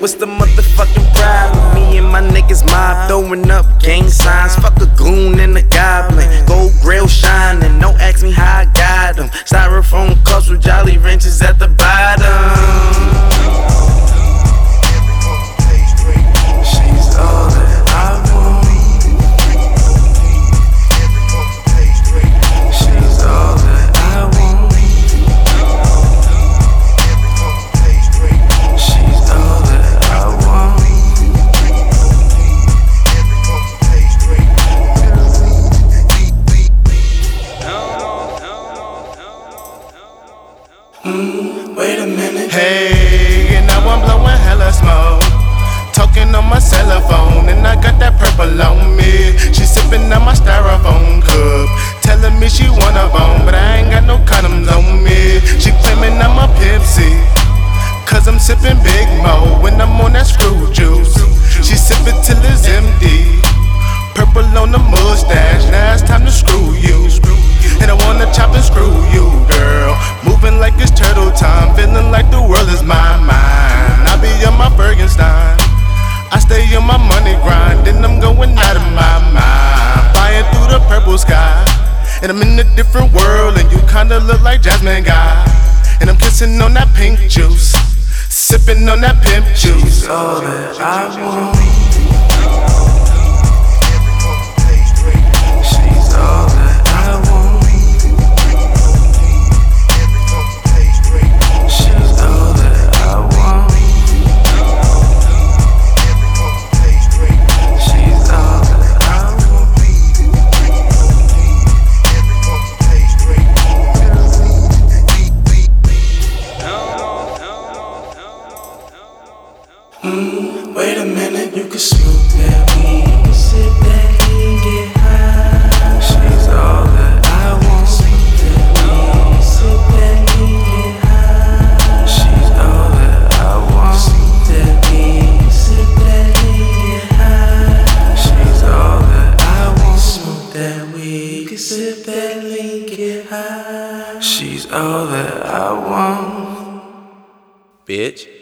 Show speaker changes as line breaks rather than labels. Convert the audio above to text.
What's the motherfucking problem? Me and my niggas mob throwing up gang signs. Fuck a goon and Wait a minute.
Hey, and now I'm blowing hella smoke. Talking on my cell phone, and I got that purple on me. She sipping on my styrofoam cup, telling me she wanna bone, but I ain't got no condoms on me. She claiming I'm a Pepsi, cause I'm sipping Big Moe when I'm on that screw juice. She sip it till it's empty. Purple on the mustache, And I'm in a different world, and you kinda look like Jasmine Guy. And I'm kissing on that pink juice, sipping on that pimp juice.
all that I want. Hmm, wait a minute, you can smoke that weed. You can sit back and get high. She's all that I want. Smoke that weed. Sit back and get high. She's all that I want. Smoke that weed. Sit back and get high. She's all that I want. Smoke that weed. You can sit back and get high. She's all that I want. Bitch.